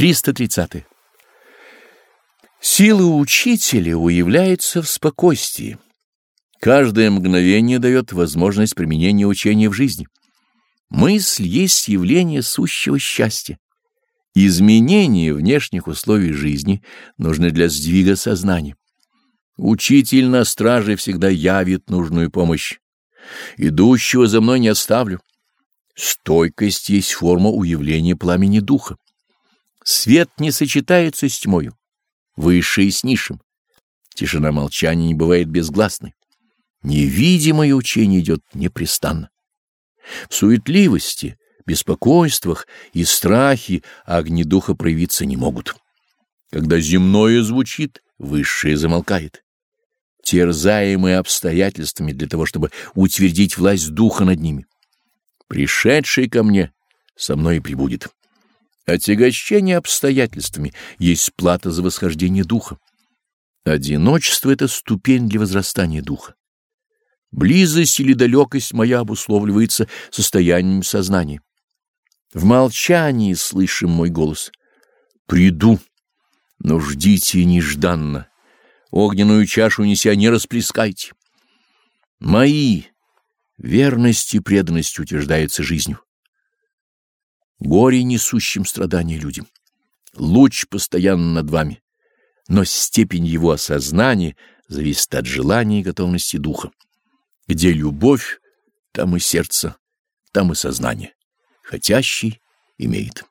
330. Сила учителя уявляется в спокойствии. Каждое мгновение дает возможность применения учения в жизни. Мысль есть явление сущего счастья. Изменения внешних условий жизни нужны для сдвига сознания. Учитель на страже всегда явит нужную помощь. Идущего за мной не оставлю. Стойкость есть форма уявления пламени духа. Свет не сочетается с тьмою, высшее с низшим. Тишина молчания не бывает безгласной. Невидимое учение идет непрестанно. В суетливости, беспокойствах и страхе огни духа проявиться не могут. Когда земное звучит, высшее замолкает. Терзаемые обстоятельствами для того, чтобы утвердить власть духа над ними. Пришедший ко мне со мной и прибудет. Отягощение обстоятельствами есть плата за восхождение духа. Одиночество — это ступень для возрастания духа. Близость или далекость моя обусловливается состоянием сознания. В молчании слышим мой голос. «Приду, но ждите нежданно. Огненную чашу неся не расплескайте. Мои верность и преданность утверждаются жизнью горе несущим страдания людям. Луч постоянно над вами, но степень его осознания зависит от желания и готовности духа. Где любовь, там и сердце, там и сознание. Хотящий имеет.